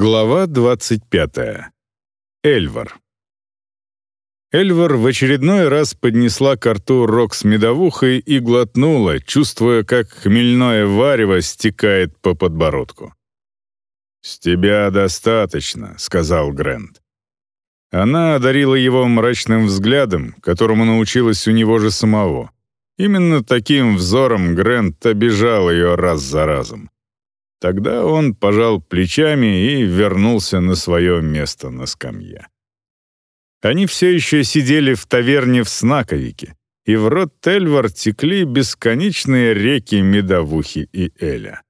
Глава 25. Эльвар. Эльвар в очередной раз поднесла к рту рог с медовухой и глотнула, чувствуя, как хмельное варево стекает по подбородку. «С тебя достаточно», — сказал Грэнд. Она одарила его мрачным взглядом, которому научилась у него же самого. Именно таким взором Грэнд обижал ее раз за разом. Тогда он пожал плечами и вернулся на свое место на скамье. Они все еще сидели в таверне в Снаковике, и в рот Тельвар текли бесконечные реки Медовухи и Эля.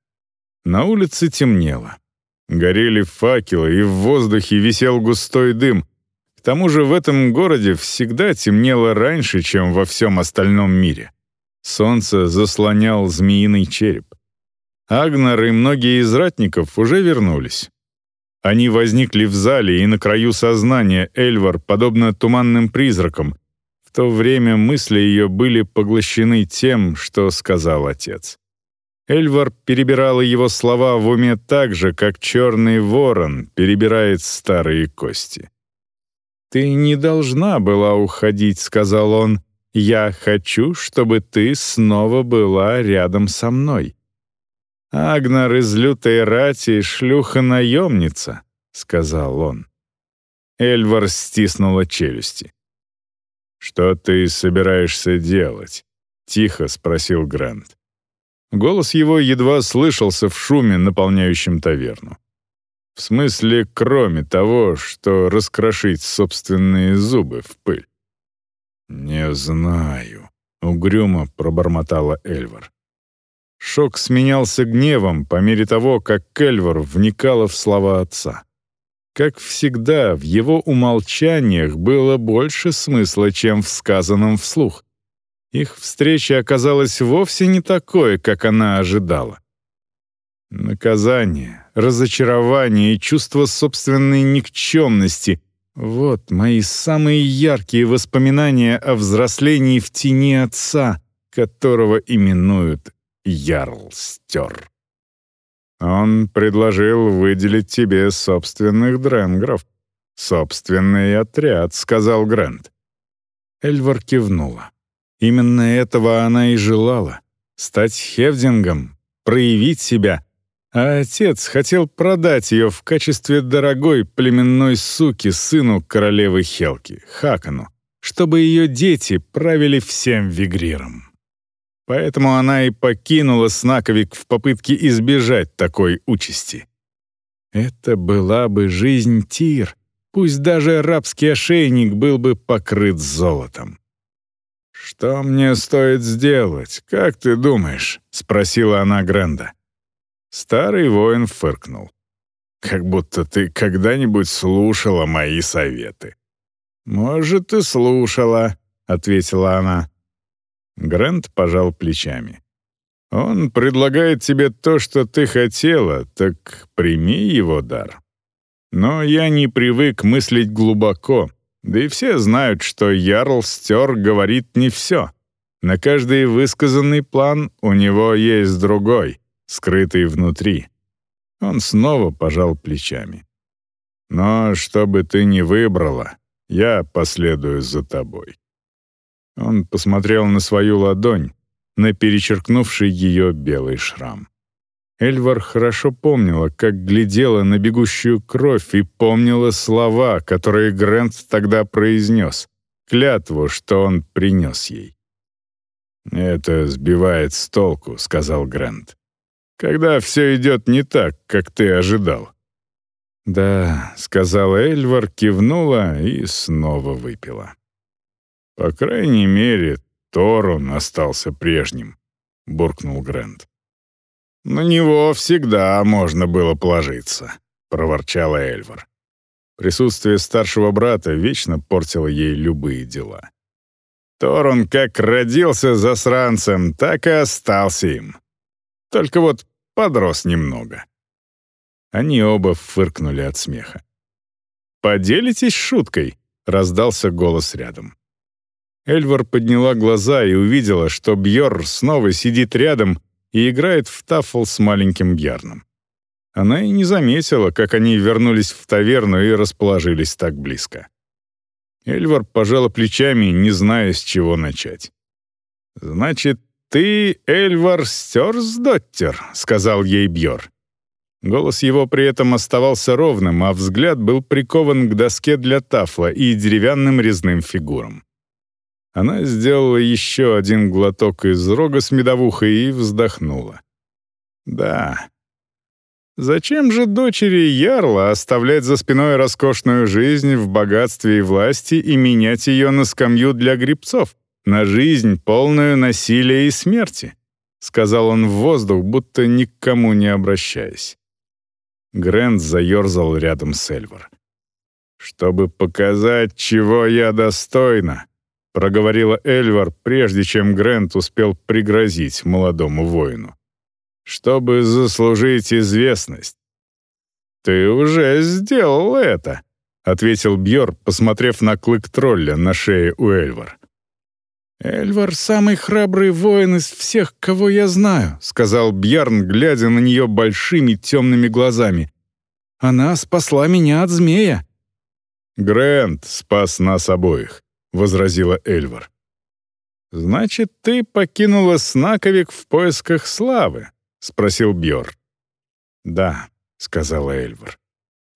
На улице темнело. Горели факелы, и в воздухе висел густой дым. К тому же в этом городе всегда темнело раньше, чем во всем остальном мире. Солнце заслонял змеиный череп. Агнар и многие из ратников уже вернулись. Они возникли в зале и на краю сознания Эльвар, подобно туманным призракам. В то время мысли ее были поглощены тем, что сказал отец. Эльвар перебирала его слова в уме так же, как черный ворон перебирает старые кости. «Ты не должна была уходить», — сказал он. «Я хочу, чтобы ты снова была рядом со мной». «Агнар из лютой рати — шлюха-наемница», — сказал он. Эльвар стиснула челюсти. «Что ты собираешься делать?» — тихо спросил Грант. Голос его едва слышался в шуме, наполняющем таверну. В смысле, кроме того, что раскрошить собственные зубы в пыль. «Не знаю», — угрюмо пробормотала Эльвар. Шок сменялся гневом по мере того, как Кельвор вникала в слова отца. Как всегда, в его умолчаниях было больше смысла, чем в сказанном вслух. Их встреча оказалась вовсе не такой, как она ожидала. Наказание, разочарование и чувство собственной никчемности — вот мои самые яркие воспоминания о взрослении в тени отца, которого именуют Ярл стер. Он предложил выделить тебе собственных дренгров. «Собственный отряд», — сказал Грант. Эльвар кивнула. Именно этого она и желала — стать хевдингом, проявить себя. А отец хотел продать ее в качестве дорогой племенной суки сыну королевы Хелки, Хакану, чтобы ее дети правили всем вигриром. Поэтому она и покинула Снаковик в попытке избежать такой участи. Это была бы жизнь Тир, пусть даже рабский ошейник был бы покрыт золотом. «Что мне стоит сделать, как ты думаешь?» — спросила она Гренда. Старый воин фыркнул. «Как будто ты когда-нибудь слушала мои советы». «Может, и слушала», — ответила она. Грант пожал плечами. «Он предлагает тебе то, что ты хотела, так прими его дар. Но я не привык мыслить глубоко, да и все знают, что Ярл Стер говорит не все. На каждый высказанный план у него есть другой, скрытый внутри». Он снова пожал плечами. «Но что бы ты ни выбрала, я последую за тобой». Он посмотрел на свою ладонь, на перечеркнувший ее белый шрам. Эльвар хорошо помнила, как глядела на бегущую кровь и помнила слова, которые Грент тогда произнес, клятву, что он принес ей. «Это сбивает с толку», — сказал Грент. «Когда все идет не так, как ты ожидал». «Да», — сказала Эльвар, кивнула и снова выпила. «По крайней мере, Торун остался прежним», — буркнул Грэнд. «На него всегда можно было положиться», — проворчала Эльвар. Присутствие старшего брата вечно портило ей любые дела. Торун как родился засранцем, так и остался им. Только вот подрос немного. Они оба фыркнули от смеха. «Поделитесь шуткой», — раздался голос рядом. Эльвар подняла глаза и увидела, что Бьор снова сидит рядом и играет в тафл с маленьким Бьярном. Она и не заметила, как они вернулись в таверну и расположились так близко. Эльвар пожала плечами, не зная, с чего начать. «Значит, ты Эльвар Стёрсдоттер», — сказал ей Бьор. Голос его при этом оставался ровным, а взгляд был прикован к доске для тафла и деревянным резным фигурам. Она сделала еще один глоток из рога с медовухой и вздохнула. «Да, Зачем же дочери Ярла оставлять за спиной роскошную жизнь в богатстве и власти и менять ее на скамью для грибцов, на жизнь, полную насилия и смерти? Сказал он в воздух, будто ни к кому не обращаясь. Грэнд заерзал рядом с Эльвар. «Чтобы показать, чего я достойна», — проговорила Эльвар, прежде чем Грэнд успел пригрозить молодому воину чтобы заслужить известность. «Ты уже сделал это», — ответил Бьор, посмотрев на клык тролля на шее у Эльвар. «Эльвар — самый храбрый воин из всех, кого я знаю», — сказал Бьярн, глядя на нее большими темными глазами. «Она спасла меня от змея». «Грэнд спас нас обоих», — возразила Эльвар. «Значит, ты покинула Снаковик в поисках славы», — спросил Бьор. «Да», — сказала Эльвар.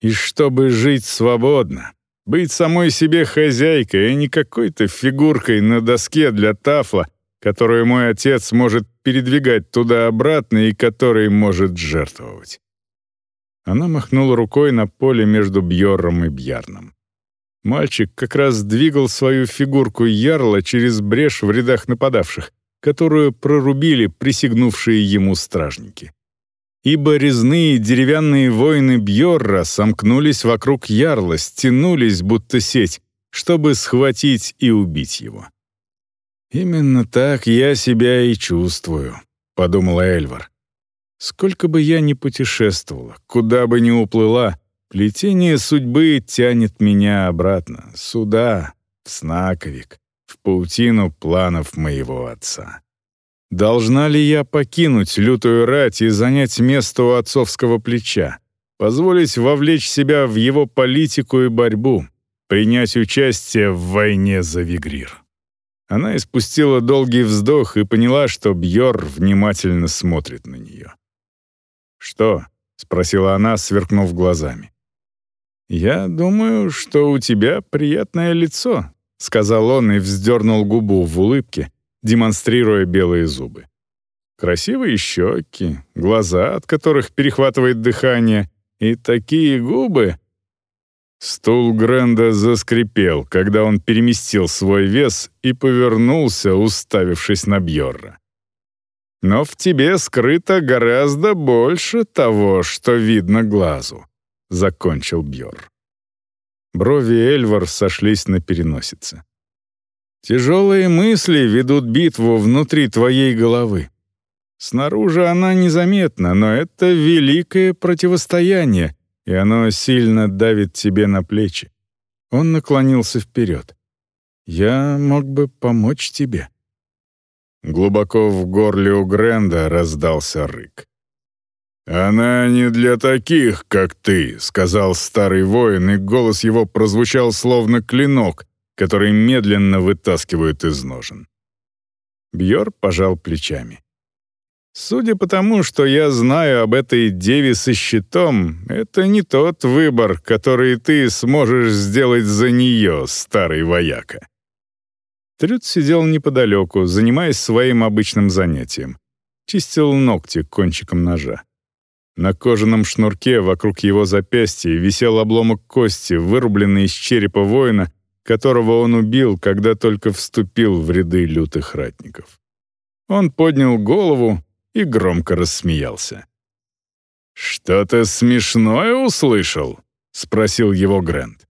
«И чтобы жить свободно, быть самой себе хозяйкой, а не какой-то фигуркой на доске для тафла, которую мой отец может передвигать туда-обратно и которой может жертвовать». Она махнула рукой на поле между Бьорром и Бьярном. Мальчик как раз двигал свою фигурку ярла через брешь в рядах нападавших, которую прорубили присягнувшие ему стражники. Ибо резные деревянные воины Бьорра сомкнулись вокруг ярла, стянулись, будто сеть, чтобы схватить и убить его. «Именно так я себя и чувствую», — подумала Эльвар. «Сколько бы я ни путешествовала, куда бы ни уплыла, плетение судьбы тянет меня обратно, сюда, в Снаковик, в паутину планов моего отца. Должна ли я покинуть лютую рать и занять место у отцовского плеча, позволить вовлечь себя в его политику и борьбу, принять участие в войне за Вигрир? Она испустила долгий вздох и поняла, что Бьор внимательно смотрит на нее. «Что?» — спросила она, сверкнув глазами. «Я думаю, что у тебя приятное лицо», — сказал он и вздернул губу в улыбке, демонстрируя белые зубы. Красивые щеки, глаза, от которых перехватывает дыхание, и такие губы. Стул Гренда заскрипел, когда он переместил свой вес и повернулся, уставившись на Бьорра. «Но в тебе скрыто гораздо больше того, что видно глазу», — закончил Бьор. Брови Эльвар сошлись на переносице. Тяжелые мысли ведут битву внутри твоей головы. Снаружи она незаметна, но это великое противостояние, и оно сильно давит тебе на плечи. Он наклонился вперед. «Я мог бы помочь тебе». Глубоко в горле у Гренда раздался рык. «Она не для таких, как ты», — сказал старый воин, и голос его прозвучал словно клинок, который медленно вытаскивают из ножен. Бьор пожал плечами. Судя по тому, что я знаю об этой деве со щитом, это не тот выбор, который ты сможешь сделать за нее, старый вояка. Трюд сидел неподалеку, занимаясь своим обычным занятием. Чистил ногти кончиком ножа. На кожаном шнурке вокруг его запястья висел обломок кости, вырубленный из черепа воина, которого он убил, когда только вступил в ряды лютых ратников. Он поднял голову и громко рассмеялся. «Что-то смешное услышал?» — спросил его Грэнд.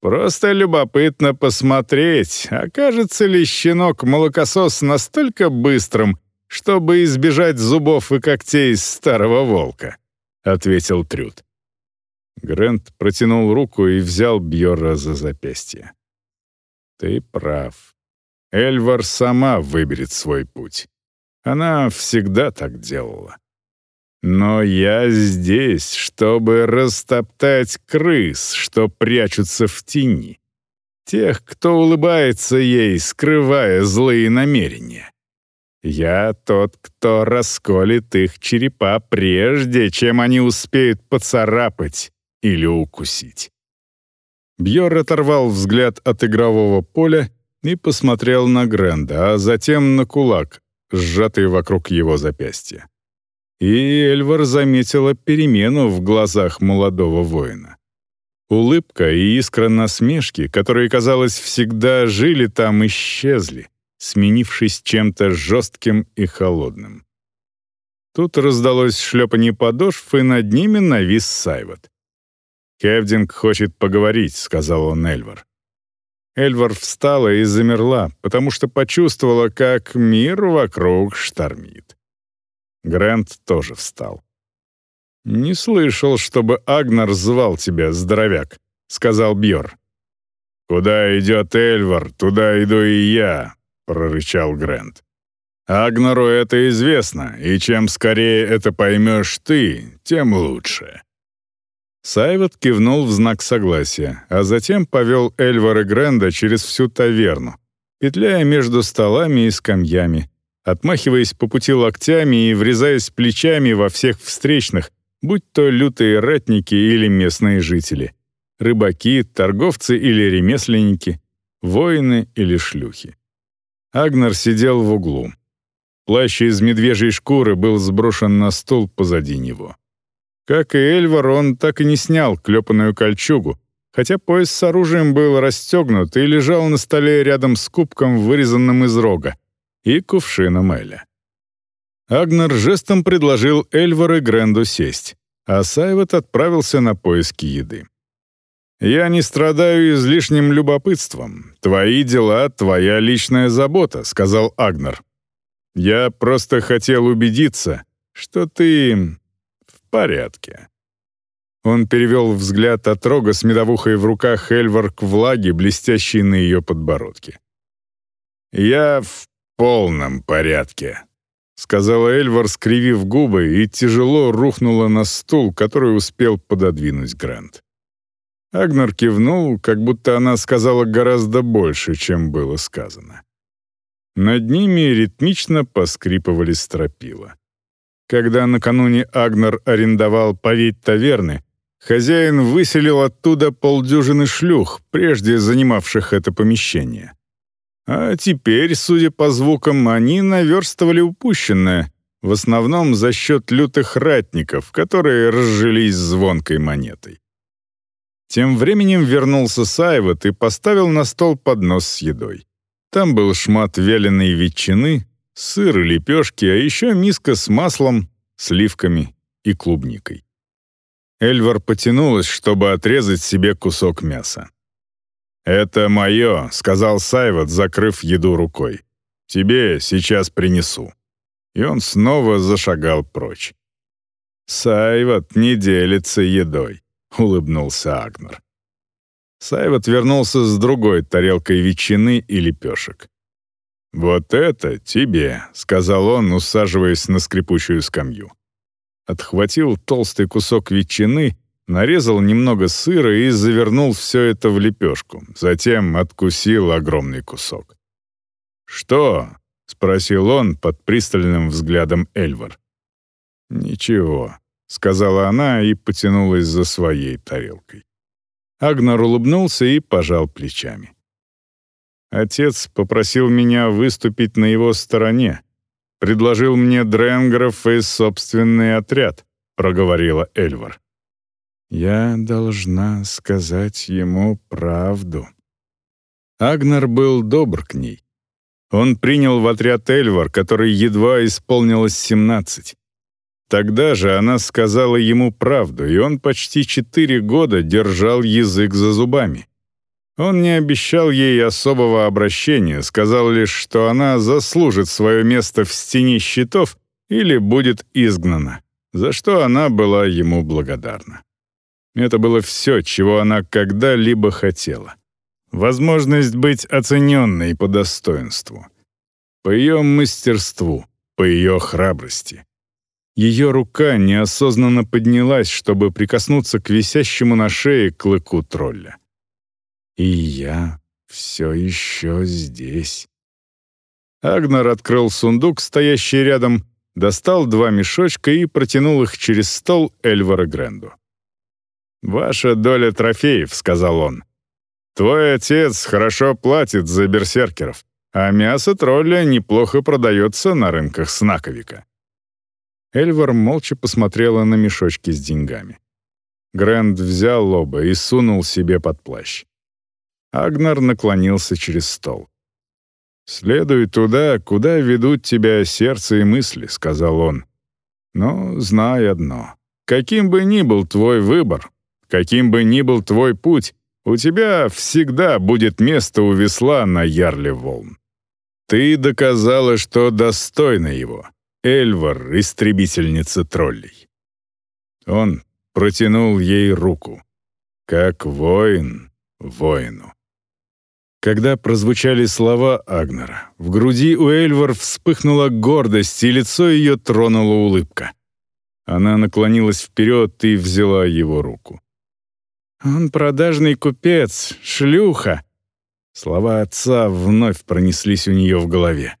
«Просто любопытно посмотреть, окажется ли щенок-молокосос настолько быстрым, чтобы избежать зубов и когтей старого волка», — ответил Трюд. Грэнд протянул руку и взял Бьорра за запястье. «Ты прав. Эльвар сама выберет свой путь. Она всегда так делала». Но я здесь, чтобы растоптать крыс, что прячутся в тени. Тех, кто улыбается ей, скрывая злые намерения. Я тот, кто расколет их черепа прежде, чем они успеют поцарапать или укусить. Бьор оторвал взгляд от игрового поля и посмотрел на Гренда, а затем на кулак, сжатый вокруг его запястья. И Эльвар заметила перемену в глазах молодого воина. Улыбка и искра насмешки, которые, казалось, всегда жили там, исчезли, сменившись чем-то жестким и холодным. Тут раздалось шлепанье подошв, и над ними навис Сайвот. «Хевдинг хочет поговорить», — сказал он Эльвар. Эльвар встала и замерла, потому что почувствовала, как мир вокруг штормит. Грант тоже встал. «Не слышал, чтобы Агнар звал тебя, здоровяк», — сказал Бьор. «Куда идет Эльвар, туда иду и я», — прорычал Грант. «Агнару это известно, и чем скорее это поймешь ты, тем лучше». Сайвот кивнул в знак согласия, а затем повел Эльвара Гренда через всю таверну, петляя между столами и скамьями, отмахиваясь по пути локтями и врезаясь плечами во всех встречных, будь то лютые ратники или местные жители, рыбаки, торговцы или ремесленники, воины или шлюхи. Агнар сидел в углу. Плащ из медвежьей шкуры был сброшен на стул позади него. Как и Эльвар, он так и не снял клепанную кольчугу, хотя пояс с оружием был расстегнут и лежал на столе рядом с кубком, вырезанным из рога, и кувшином Эля. Агнер жестом предложил Эльвар и Гренду сесть, а Сайвот отправился на поиски еды. «Я не страдаю излишним любопытством. Твои дела — твоя личная забота», — сказал Агнер. «Я просто хотел убедиться, что ты порядке». Он перевел взгляд от рога с медовухой в руках Эльвар к влаге, блестящей на ее подбородке. «Я в полном порядке», — сказала Эльвар, скривив губы, и тяжело рухнула на стул, который успел пододвинуть Грант. Агнер кивнул, как будто она сказала гораздо больше, чем было сказано. Над ними ритмично поскрипывали стропила. Когда накануне Агнер арендовал повить таверны, хозяин выселил оттуда полдюжины шлюх, прежде занимавших это помещение. А теперь, судя по звукам, они наверстывали упущенное, в основном за счет лютых ратников, которые разжились звонкой монетой. Тем временем вернулся Сайвот и поставил на стол поднос с едой. Там был шмат вяленой ветчины, сыр и лепешки, а еще миска с маслом, сливками и клубникой. Эльвар потянулась, чтобы отрезать себе кусок мяса. «Это мое», — сказал Сайвот, закрыв еду рукой. «Тебе сейчас принесу». И он снова зашагал прочь. «Сайвот не делится едой», — улыбнулся Агнер. Сайвот вернулся с другой тарелкой ветчины и лепешек. «Вот это тебе», — сказал он, усаживаясь на скрипучую скамью. Отхватил толстый кусок ветчины, нарезал немного сыра и завернул все это в лепешку. Затем откусил огромный кусок. «Что?» — спросил он под пристальным взглядом Эльвар. «Ничего», — сказала она и потянулась за своей тарелкой. Агнар улыбнулся и пожал плечами. Отец попросил меня выступить на его стороне. Предложил мне Дренгеров и собственный отряд, проговорила Эльвар. Я должна сказать ему правду. Агнар был добр к ней. Он принял в отряд Эльвар, который едва исполнилось семнадцать. Тогда же она сказала ему правду, и он почти четыре года держал язык за зубами. Он не обещал ей особого обращения, сказал лишь, что она заслужит свое место в стене щитов или будет изгнана, за что она была ему благодарна. Это было все, чего она когда-либо хотела. Возможность быть оцененной по достоинству. По ее мастерству, по ее храбрости. Ее рука неосознанно поднялась, чтобы прикоснуться к висящему на шее клыку тролля. «И я все еще здесь». Агнар открыл сундук, стоящий рядом, достал два мешочка и протянул их через стол Эльвара Гренду. «Ваша доля трофеев», — сказал он. «Твой отец хорошо платит за берсеркеров, а мясо тролля неплохо продается на рынках Снаковика». Эльвар молча посмотрела на мешочки с деньгами. Грэнд взял лоба и сунул себе под плащ. Агнар наклонился через стол. «Следуй туда, куда ведут тебя сердце и мысли», — сказал он. «Но знай одно. Каким бы ни был твой выбор, каким бы ни был твой путь, у тебя всегда будет место у весла на ярле волн. Ты доказала, что достойна его. Эльвар, истребительница троллей». Он протянул ей руку, как воин воину. Когда прозвучали слова Агнера, в груди у Эльвар вспыхнула гордость, и лицо ее тронула улыбка. Она наклонилась вперед и взяла его руку. «Он продажный купец, шлюха!» Слова отца вновь пронеслись у нее в голове.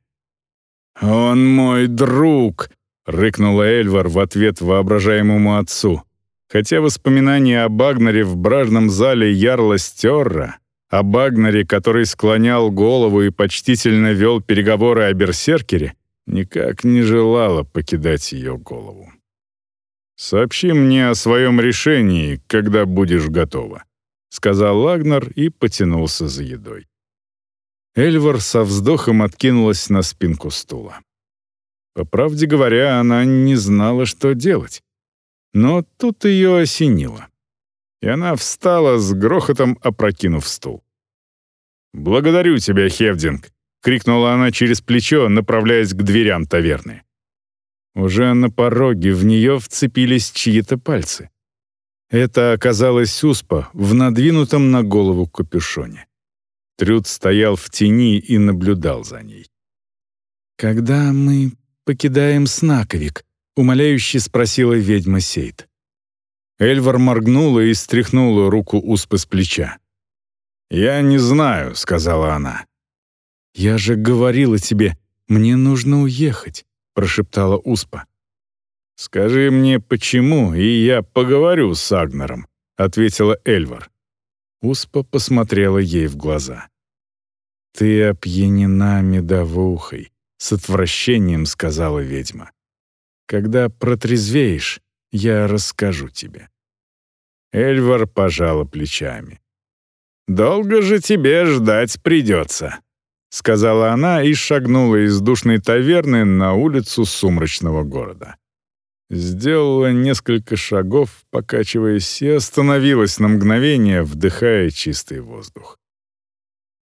«Он мой друг!» — рыкнула Эльвар в ответ воображаемому отцу. Хотя воспоминания об Агнере в бражном зале Ярла Стерра о Багнере, который склонял голову и почтительно вел переговоры о берсеркере, никак не желала покидать ее голову. «Сообщи мне о своем решении, когда будешь готова», — сказал Лагнер и потянулся за едой. Эльвар со вздохом откинулась на спинку стула. По правде говоря, она не знала, что делать. Но тут ее осенило и она встала с грохотом, опрокинув стул. «Благодарю тебя, Хевдинг!» — крикнула она через плечо, направляясь к дверям таверны. Уже на пороге в нее вцепились чьи-то пальцы. Это оказалась Успа в надвинутом на голову капюшоне. Трюд стоял в тени и наблюдал за ней. «Когда мы покидаем Снаковик?» — умоляюще спросила ведьма Сейд. Эльвар моргнула и стряхнула руку Успы с плеча. «Я не знаю», — сказала она. «Я же говорила тебе, мне нужно уехать», — прошептала Успа. «Скажи мне, почему, и я поговорю с Агнером», — ответила Эльвар. Успа посмотрела ей в глаза. «Ты опьянена медовухой», — с отвращением сказала ведьма. «Когда протрезвеешь, я расскажу тебе». Эльвар пожала плечами. «Долго же тебе ждать придется», — сказала она и шагнула из душной таверны на улицу сумрачного города. Сделала несколько шагов, покачиваясь, и остановилась на мгновение, вдыхая чистый воздух.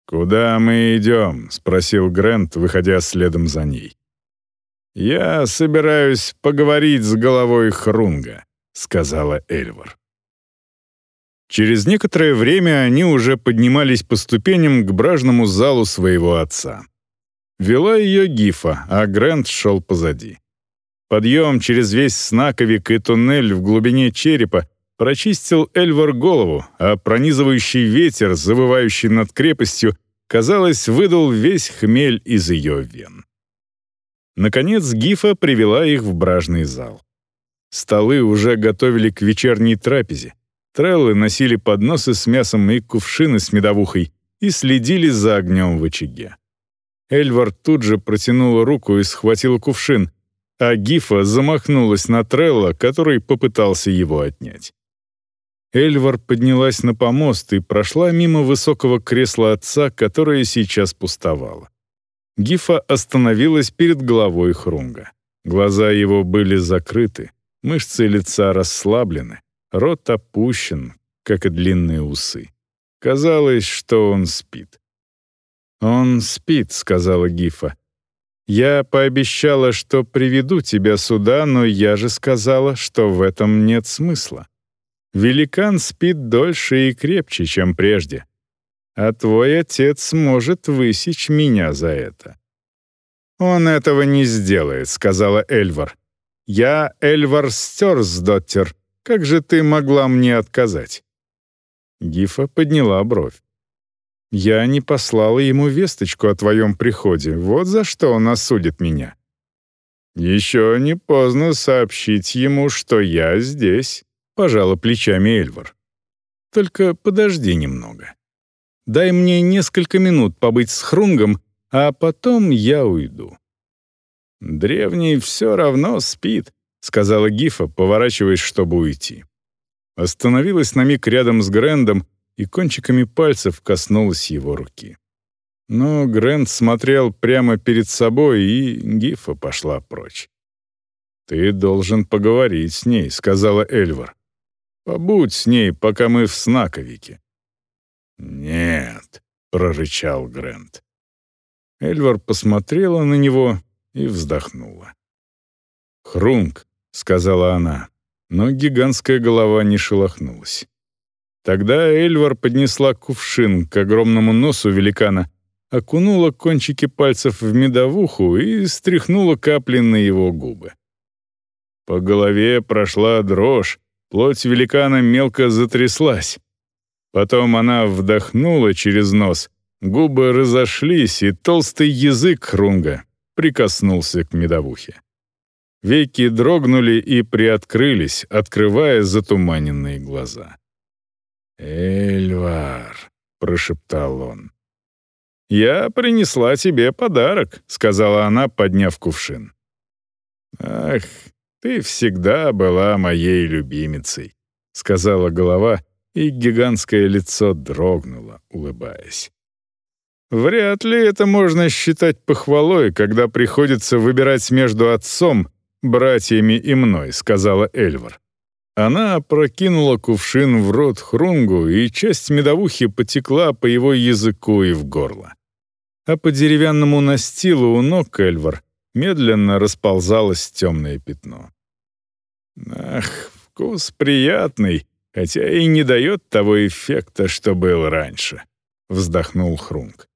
«Куда мы идем?» — спросил Грент, выходя следом за ней. «Я собираюсь поговорить с головой Хрунга», — сказала Эльвар. Через некоторое время они уже поднимались по ступеням к бражному залу своего отца. Вела ее Гифа, а Грент шел позади. Подъем через весь снаковик и туннель в глубине черепа прочистил Эльвар голову, а пронизывающий ветер, завывающий над крепостью, казалось, выдал весь хмель из ее вен. Наконец Гифа привела их в бражный зал. Столы уже готовили к вечерней трапезе. Треллы носили подносы с мясом и кувшины с медовухой и следили за огнем в очаге. Эльвар тут же протянула руку и схватила кувшин, а Гифа замахнулась на Трелла, который попытался его отнять. Эльвар поднялась на помост и прошла мимо высокого кресла отца, которое сейчас пустовало. Гифа остановилась перед головой Хрунга. Глаза его были закрыты, мышцы лица расслаблены, рот опущен, как и длинные усы. Казалось, что он спит. «Он спит», — сказала Гифа. «Я пообещала, что приведу тебя сюда, но я же сказала, что в этом нет смысла. Великан спит дольше и крепче, чем прежде а твой отец может высечь меня за это». «Он этого не сделает», — сказала Эльвар. Я Эльвар Стерсдоттер. Как же ты могла мне отказать?» Гифа подняла бровь. «Я не послала ему весточку о твоем приходе. Вот за что он осудит меня». «Еще не поздно сообщить ему, что я здесь», — пожала плечами Эльвар. «Только подожди немного. Дай мне несколько минут побыть с Хрунгом, а потом я уйду». «Древний все равно спит», — сказала Гифа, поворачиваясь, чтобы уйти. Остановилась на миг рядом с Грэндом и кончиками пальцев коснулась его руки. Но Грэнд смотрел прямо перед собой, и Гифа пошла прочь. «Ты должен поговорить с ней», — сказала Эльвар. «Побудь с ней, пока мы в Снаковике». «Нет», — прорычал Грэнд. Эльвар посмотрела на него и вздохнула. «Хрунг», — сказала она, но гигантская голова не шелохнулась. Тогда Эльвар поднесла кувшин к огромному носу великана, окунула кончики пальцев в медовуху и стряхнула капли на его губы. По голове прошла дрожь, плоть великана мелко затряслась. Потом она вдохнула через нос, губы разошлись, и толстый язык Хрунга прикоснулся к медовухе. Веки дрогнули и приоткрылись, открывая затуманенные глаза. «Эльвар», — прошептал он. «Я принесла тебе подарок», — сказала она, подняв кувшин. «Ах, ты всегда была моей любимицей», — сказала голова, и гигантское лицо дрогнуло, улыбаясь. Вряд ли это можно считать похвалой, когда приходится выбирать между отцом, братьями и мной, сказала Эльвар. Она прокинула кувшин в рот Хрунгу, и часть медовухи потекла по его языку и в горло. А по деревянному настилу у ног Эльвар медленно расползалось темное пятно. Ах, вкус приятный, хотя и не дает того эффекта, что был раньше, вздохнул Хрунг.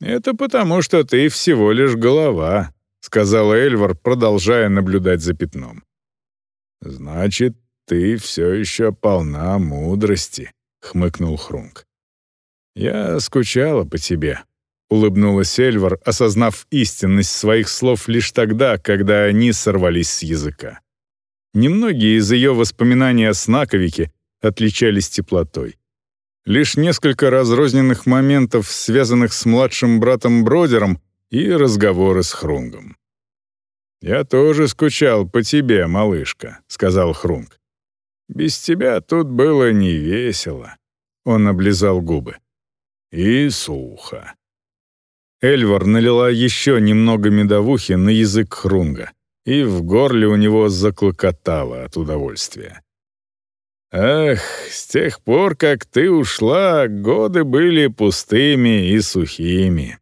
«Это потому, что ты всего лишь голова», — сказала Эльвар, продолжая наблюдать за пятном. «Значит, ты все еще полна мудрости», — хмыкнул Хрунг. «Я скучала по тебе», — улыбнулась Эльвар, осознав истинность своих слов лишь тогда, когда они сорвались с языка. Немногие из ее воспоминаний о Снаковике отличались теплотой. Лишь несколько разрозненных моментов, связанных с младшим братом Бродером, и разговоры с Хрунгом. «Я тоже скучал по тебе, малышка», — сказал Хрунг. «Без тебя тут было не весело», — он облизал губы. «И сухо». Эльвар налила еще немного медовухи на язык Хрунга, и в горле у него заклокотало от удовольствия. Ах, с тех пор, как ты ушла, годы были пустыми и сухими.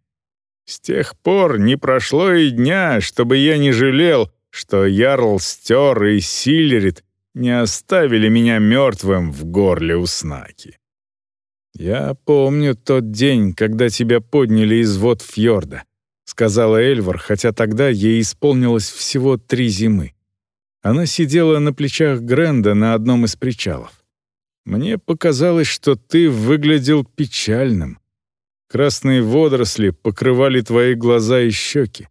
С тех пор не прошло и дня, чтобы я не жалел, что Ярл Стер и Сильрит не оставили меня мертвым в горле у Снаки. «Я помню тот день, когда тебя подняли из вод фьорда», — сказала Эльвар, хотя тогда ей исполнилось всего три зимы. Она сидела на плечах Гренда на одном из причалов. «Мне показалось, что ты выглядел печальным. Красные водоросли покрывали твои глаза и щеки.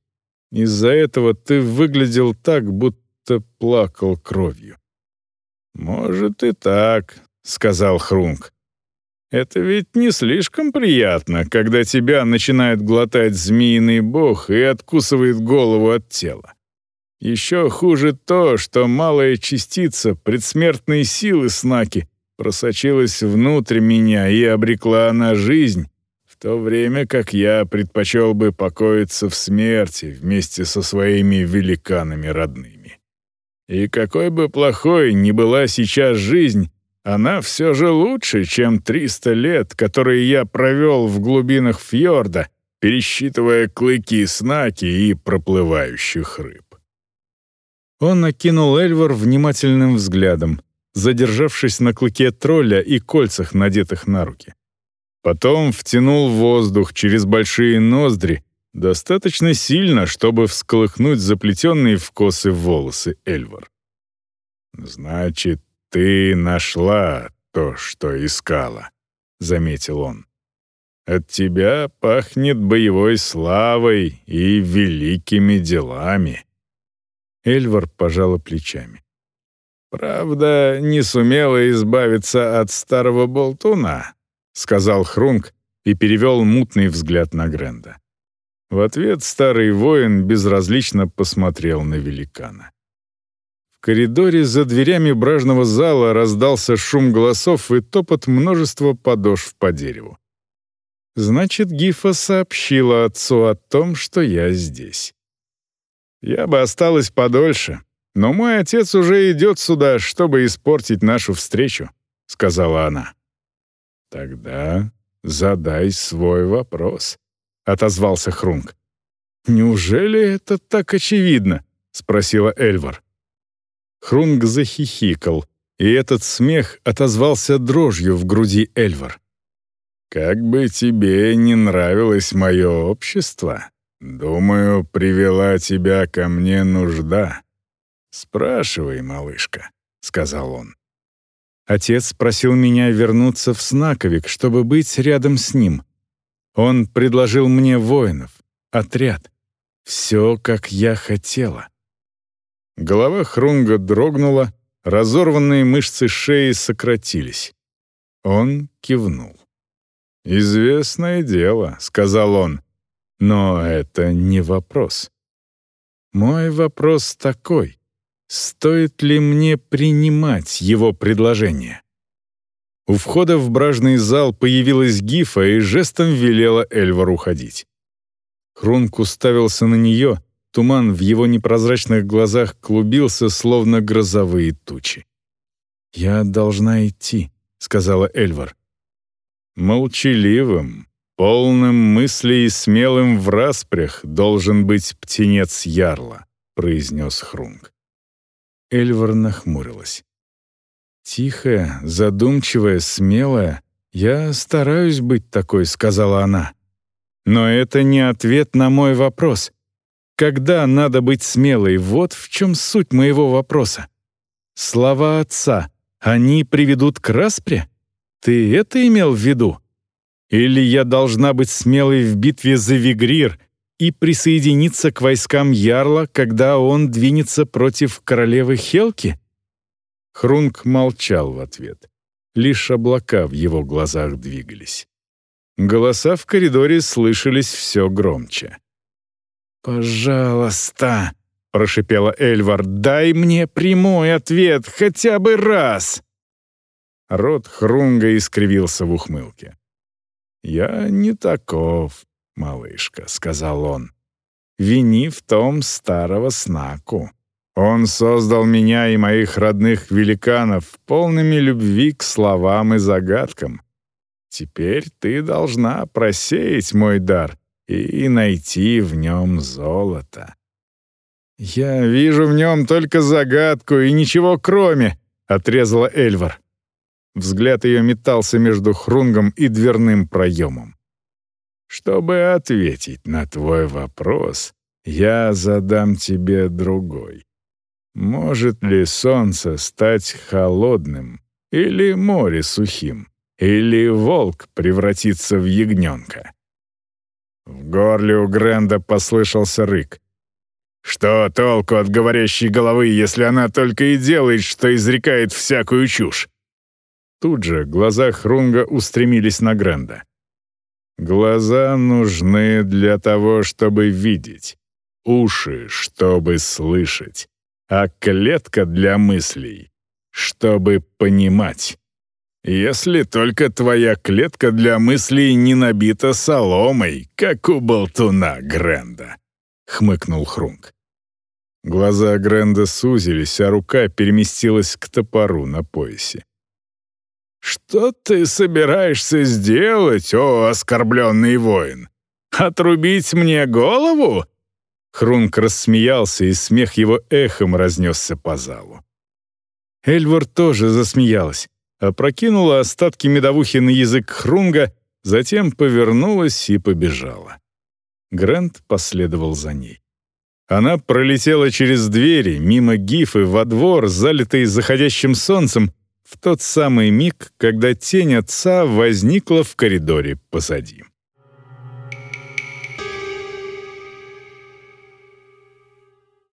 Из-за этого ты выглядел так, будто плакал кровью». «Может и так», — сказал Хрунг. «Это ведь не слишком приятно, когда тебя начинает глотать змеиный бог и откусывает голову от тела. Еще хуже то, что малая частица предсмертной силы Снаки просочилась внутрь меня и обрекла на жизнь, в то время как я предпочел бы покоиться в смерти вместе со своими великанами родными. И какой бы плохой ни была сейчас жизнь, она все же лучше, чем 300 лет, которые я провел в глубинах фьорда, пересчитывая клыки снаки и проплывающих рыб. Он окинул Эльвар внимательным взглядом, задержавшись на клыке тролля и кольцах, надетых на руки. Потом втянул воздух через большие ноздри, Достаточно сильно, чтобы всколыхнуть заплетенные в косы волосы Эльвар. «Значит, ты нашла то, что искала», — заметил он. «От тебя пахнет боевой славой и великими делами». Эльвар пожала плечами. «Правда, не сумела избавиться от старого болтуна», — сказал Хрунг и перевел мутный взгляд на Гренда. В ответ старый воин безразлично посмотрел на великана. В коридоре за дверями бражного зала раздался шум голосов и топот множества подошв по дереву. Значит, Гифа сообщила отцу о том, что я здесь. Я бы осталась подольше, но мой отец уже идет сюда, чтобы испортить нашу встречу», — сказала она. «Тогда задай свой вопрос», — отозвался Хрунг. «Неужели это так очевидно?» — спросила Эльвар. Хрунг захихикал, и этот смех отозвался дрожью в груди Эльвар. «Как бы тебе не нравилось мое общество, думаю, привела тебя ко мне нужда. Спрашивай, малышка», — сказал он. Отец просил меня вернуться в Снаковик, чтобы быть рядом с ним. Он предложил мне воинов, отряд. Все, как я хотела. Голова Хрунга дрогнула, разорванные мышцы шеи сократились. Он кивнул. «Известное дело», — сказал он, — «но это не вопрос». Мой вопрос такой. Стоит ли мне принимать его предложение? У входа в бражный зал появилась Гифа и жестом велела Эльвар уходить. Хрунк уставился на нее, туман в его непрозрачных глазах клубился, словно грозовые тучи. «Я должна идти», — сказала Эльвар. Молчаливым, полным мыслей и смелым в распрях должен быть птенец ярла, произнес Хрунг. Эльвар нахмурилась. «Тихая, задумчивая, смелая. Я стараюсь быть такой», — сказала она. «Но это не ответ на мой вопрос. Когда надо быть смелой, вот в чем суть моего вопроса. Слова отца, они приведут к распре? Ты это имел в виду? Или я должна быть смелой в битве за Вигрир и присоединиться к войскам Ярла, когда он двинется против королевы Хелки?» Хрунг молчал в ответ. Лишь облака в его глазах двигались. Голоса в коридоре слышались все громче. «Пожалуйста», — прошипела Эльвар, — «дай мне прямой ответ хотя бы раз!» Рот Хрунга искривился в ухмылке. «Я не таков, малышка», — сказал он. «Вини в том старого снаку. Он создал меня и моих родных великанов полными любви к словам и загадкам. Теперь ты должна просеять мой дар и найти в нем золото». «Я вижу в нем только загадку и ничего кроме», — отрезала Эльвар. Взгляд ее метался между хрунгом и дверным проемом. «Чтобы ответить на твой вопрос, я задам тебе другой. Может ли солнце стать холодным, или море сухим, или волк превратиться в ягненка? В горле у Гренда послышался рык. «Что толку от говорящей головы, если она только и делает, что изрекает всякую чушь?» Тут же глаза Хрунга устремились на Гренда. «Глаза нужны для того, чтобы видеть, уши, чтобы слышать, а клетка для мыслей, чтобы понимать. Если только твоя клетка для мыслей не набита соломой, как у болтуна Гренда», — хмыкнул Хрунг. Глаза Гренда сузились, а рука переместилась к топору на поясе. «Что ты собираешься сделать, о оскорбленный воин? Отрубить мне голову?» Хрунг рассмеялся, и смех его эхом разнесся по залу. Эльвар тоже засмеялась, опрокинула остатки медовухи на язык Хрунга, затем повернулась и побежала. Грант последовал за ней. Она пролетела через двери, мимо гифы, во двор, залитый заходящим солнцем, в тот самый миг, когда тень отца возникла в коридоре позади.